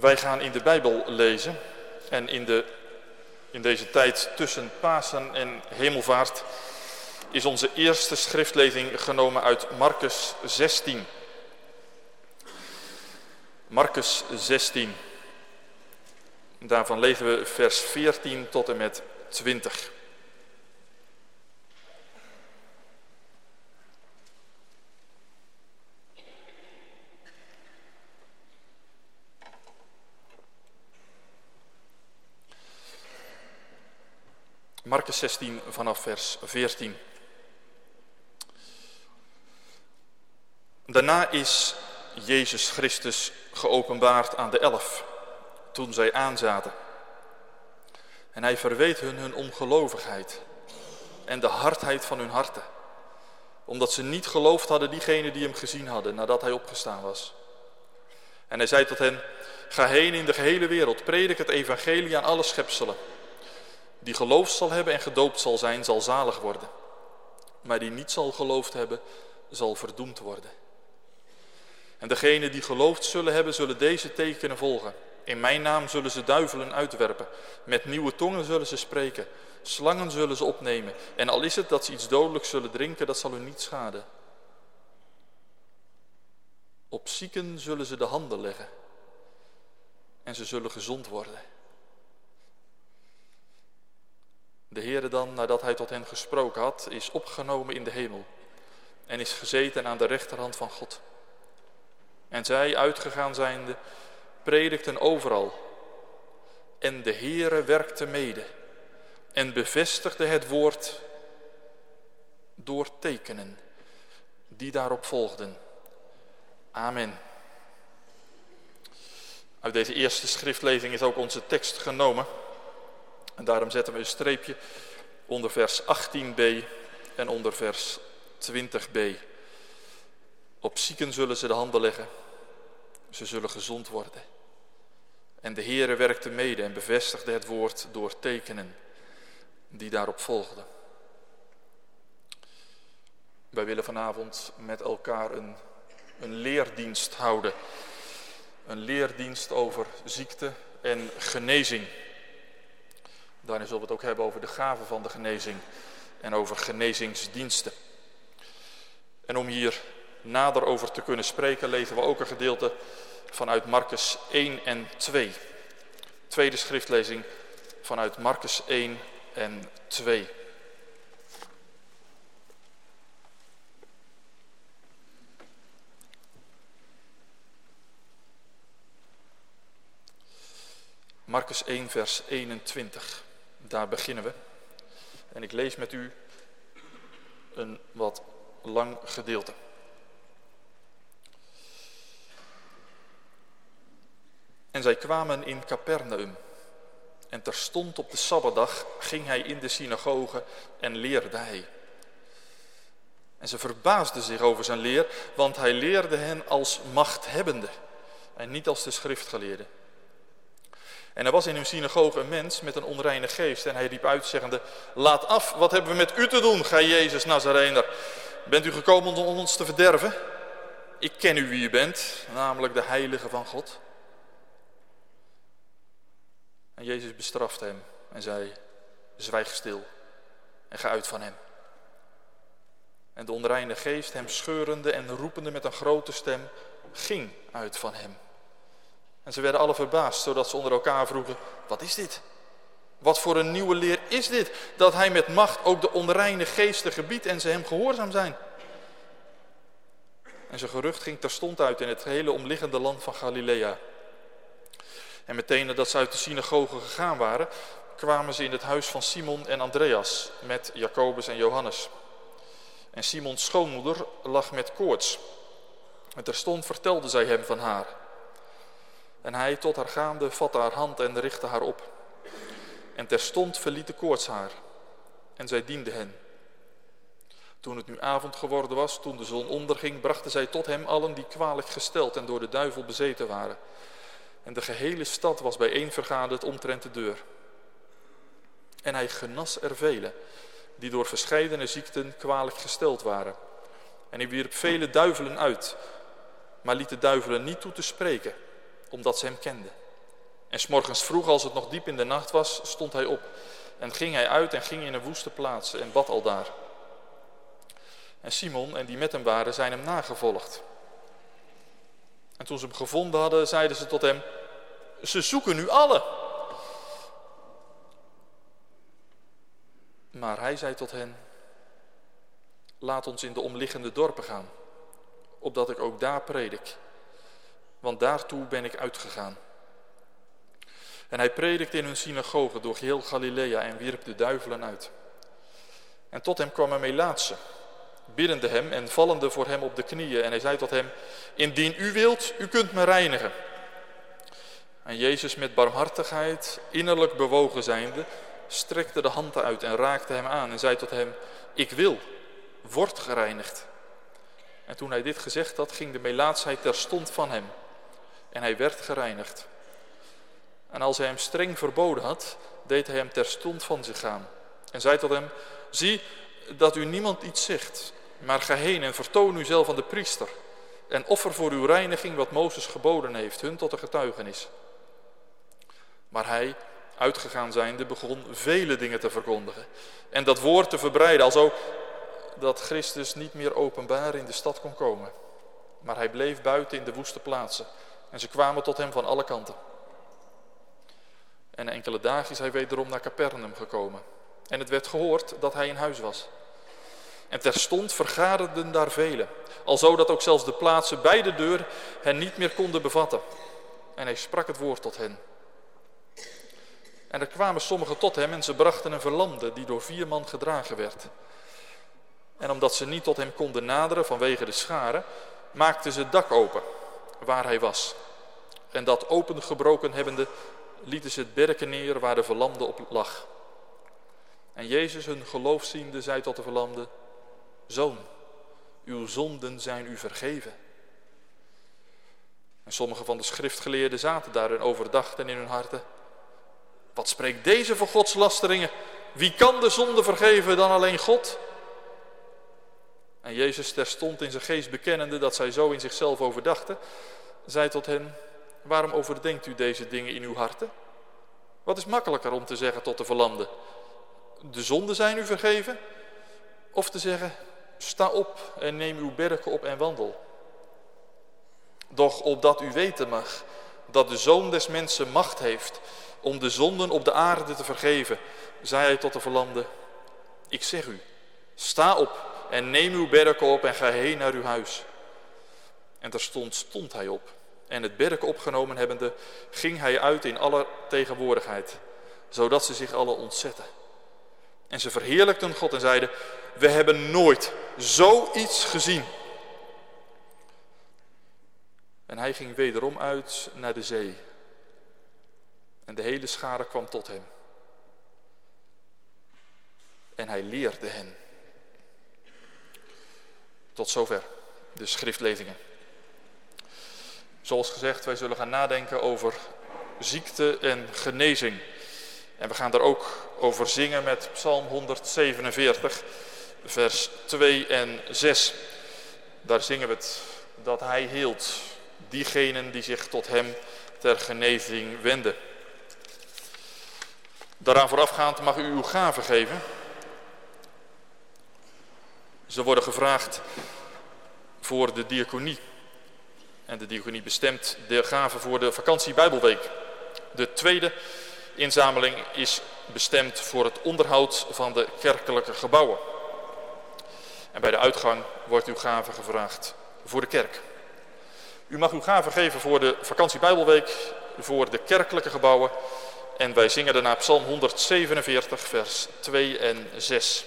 Wij gaan in de Bijbel lezen en in, de, in deze tijd tussen Pasen en Hemelvaart is onze eerste schriftlezing genomen uit Marcus 16. Marcus 16. Daarvan lezen we vers 14 tot en met 20. Marcus 16 vanaf vers 14. Daarna is Jezus Christus geopenbaard aan de elf, toen zij aanzaten. En hij verweet hun hun ongelovigheid en de hardheid van hun harten. Omdat ze niet geloofd hadden diegenen die hem gezien hadden nadat hij opgestaan was. En hij zei tot hen, ga heen in de gehele wereld, predik het evangelie aan alle schepselen. Die geloofd zal hebben en gedoopt zal zijn, zal zalig worden. Maar die niet zal geloofd hebben, zal verdoemd worden. En degenen die geloofd zullen hebben, zullen deze tekenen volgen. In mijn naam zullen ze duivelen uitwerpen. Met nieuwe tongen zullen ze spreken. Slangen zullen ze opnemen. En al is het dat ze iets dodelijks zullen drinken, dat zal hun niet schaden. Op zieken zullen ze de handen leggen. En ze zullen gezond worden. De Heere dan, nadat hij tot hen gesproken had, is opgenomen in de hemel en is gezeten aan de rechterhand van God. En zij, uitgegaan zijnde, predikten overal. En de Heere werkte mede en bevestigde het woord door tekenen die daarop volgden. Amen. Uit deze eerste schriftlezing is ook onze tekst genomen. En daarom zetten we een streepje onder vers 18b en onder vers 20b. Op zieken zullen ze de handen leggen. Ze zullen gezond worden. En de Heere werkte mede en bevestigde het woord door tekenen die daarop volgden. Wij willen vanavond met elkaar een, een leerdienst houden. Een leerdienst over ziekte en genezing. Daarin zullen we het ook hebben over de gaven van de genezing en over genezingsdiensten. En om hier nader over te kunnen spreken, lezen we ook een gedeelte vanuit Marcus 1 en 2. Tweede schriftlezing vanuit Marcus 1 en 2. Marcus 1, vers 21. Daar beginnen we. En ik lees met u een wat lang gedeelte. En zij kwamen in Capernaum. En terstond op de Sabbatdag ging hij in de synagoge en leerde hij. En ze verbaasden zich over zijn leer, want hij leerde hen als machthebbende en niet als de schriftgeleerde. En er was in hun synagoge een mens met een onreine geest en hij riep uit zeggende, laat af, wat hebben we met u te doen, gij Jezus Nazarener? Bent u gekomen om ons te verderven? Ik ken u wie u bent, namelijk de heilige van God. En Jezus bestrafte hem en zei, zwijg stil en ga uit van hem. En de onreine geest, hem scheurende en roepende met een grote stem, ging uit van hem. En ze werden alle verbaasd, zodat ze onder elkaar vroegen, wat is dit? Wat voor een nieuwe leer is dit, dat hij met macht ook de onreine geesten gebiedt en ze hem gehoorzaam zijn? En zijn gerucht ging terstond uit in het hele omliggende land van Galilea. En meteen nadat ze uit de synagoge gegaan waren, kwamen ze in het huis van Simon en Andreas met Jacobus en Johannes. En Simons schoonmoeder lag met koorts. En terstond vertelde zij hem van haar. En hij tot haar gaande vatte haar hand en richtte haar op. En terstond verliet de koorts haar. En zij diende hen. Toen het nu avond geworden was, toen de zon onderging, brachten zij tot hem allen die kwalijk gesteld en door de duivel bezeten waren. En de gehele stad was bijeenvergaderd omtrent de deur. En hij genas er velen, die door verscheidene ziekten kwalijk gesteld waren. En hij wierp vele duivelen uit, maar liet de duivelen niet toe te spreken, omdat ze hem kenden. En s'morgens vroeg, als het nog diep in de nacht was, stond hij op. En ging hij uit en ging in een woeste plaats en bad al daar. En Simon en die met hem waren, zijn hem nagevolgd. En toen ze hem gevonden hadden, zeiden ze tot hem, ze zoeken nu alle. Maar hij zei tot hen, laat ons in de omliggende dorpen gaan, opdat ik ook daar predik. Want daartoe ben ik uitgegaan. En hij predikte in hun synagoge door geheel Galilea en wierp de duivelen uit. En tot hem kwam een Melaatse, biddende hem en vallende voor hem op de knieën. En hij zei tot hem, indien u wilt, u kunt me reinigen. En Jezus met barmhartigheid, innerlijk bewogen zijnde, strekte de handen uit en raakte hem aan en zei tot hem, ik wil, word gereinigd. En toen hij dit gezegd had, ging de melaatsheid terstond van hem. En hij werd gereinigd. En als hij hem streng verboden had, deed hij hem terstond van zich gaan. En zei tot hem, zie dat u niemand iets zegt, maar ga heen en vertoon uzelf aan de priester. En offer voor uw reiniging wat Mozes geboden heeft, hun tot een getuigenis. Maar hij, uitgegaan zijnde, begon vele dingen te verkondigen. En dat woord te verbreiden, alzo dat Christus niet meer openbaar in de stad kon komen. Maar hij bleef buiten in de woeste plaatsen. En ze kwamen tot hem van alle kanten. En enkele dagen is hij wederom naar Capernaum gekomen. En het werd gehoord dat hij in huis was. En terstond vergaderden daar velen, alzo dat ook zelfs de plaatsen bij de deur hen niet meer konden bevatten. En hij sprak het woord tot hen. En er kwamen sommigen tot hem en ze brachten een verlamde die door vier man gedragen werd. En omdat ze niet tot hem konden naderen vanwege de scharen, maakten ze het dak open waar hij was. En dat opengebroken hebbende, lieten ze het berken neer waar de verlamde op lag. En Jezus, hun geloofziende, zei tot de verlamde, Zoon, uw zonden zijn u vergeven. En sommige van de schriftgeleerden zaten daar en overdachten in hun harten. Wat spreekt deze voor godslasteringen? Wie kan de zonde vergeven dan alleen God? En Jezus terstond in zijn geest bekennende dat zij zo in zichzelf overdachten, zei tot hen, waarom overdenkt u deze dingen in uw harten? Wat is makkelijker om te zeggen tot de verlamde, de zonden zijn u vergeven? Of te zeggen, sta op en neem uw berken op en wandel. Doch opdat u weten mag dat de Zoon des Mensen macht heeft om de zonden op de aarde te vergeven, zei hij tot de verlamde, ik zeg u, sta op en neem uw berken op en ga heen naar uw huis. En terstond stond hij op en het berk opgenomen hebbende, ging hij uit in alle tegenwoordigheid, zodat ze zich alle ontzetten. En ze verheerlijkten God en zeiden, we hebben nooit zoiets gezien. En hij ging wederom uit naar de zee. En de hele schare kwam tot hem. En hij leerde hen. Tot zover de schriftlezingen. Zoals gezegd, wij zullen gaan nadenken over ziekte en genezing. En we gaan daar ook over zingen met Psalm 147, vers 2 en 6. Daar zingen we het, dat hij hield diegenen die zich tot hem ter genezing wenden. Daaraan voorafgaand mag u uw gaven geven. Ze worden gevraagd voor de diaconie. En de diaconie bestemt de gaven voor de vakantie Bijbelweek. De tweede inzameling is bestemd voor het onderhoud van de kerkelijke gebouwen. En bij de uitgang wordt uw gave gevraagd voor de kerk. U mag uw gave geven voor de vakantie Bijbelweek, voor de kerkelijke gebouwen. En wij zingen daarna Psalm 147, vers 2 en 6.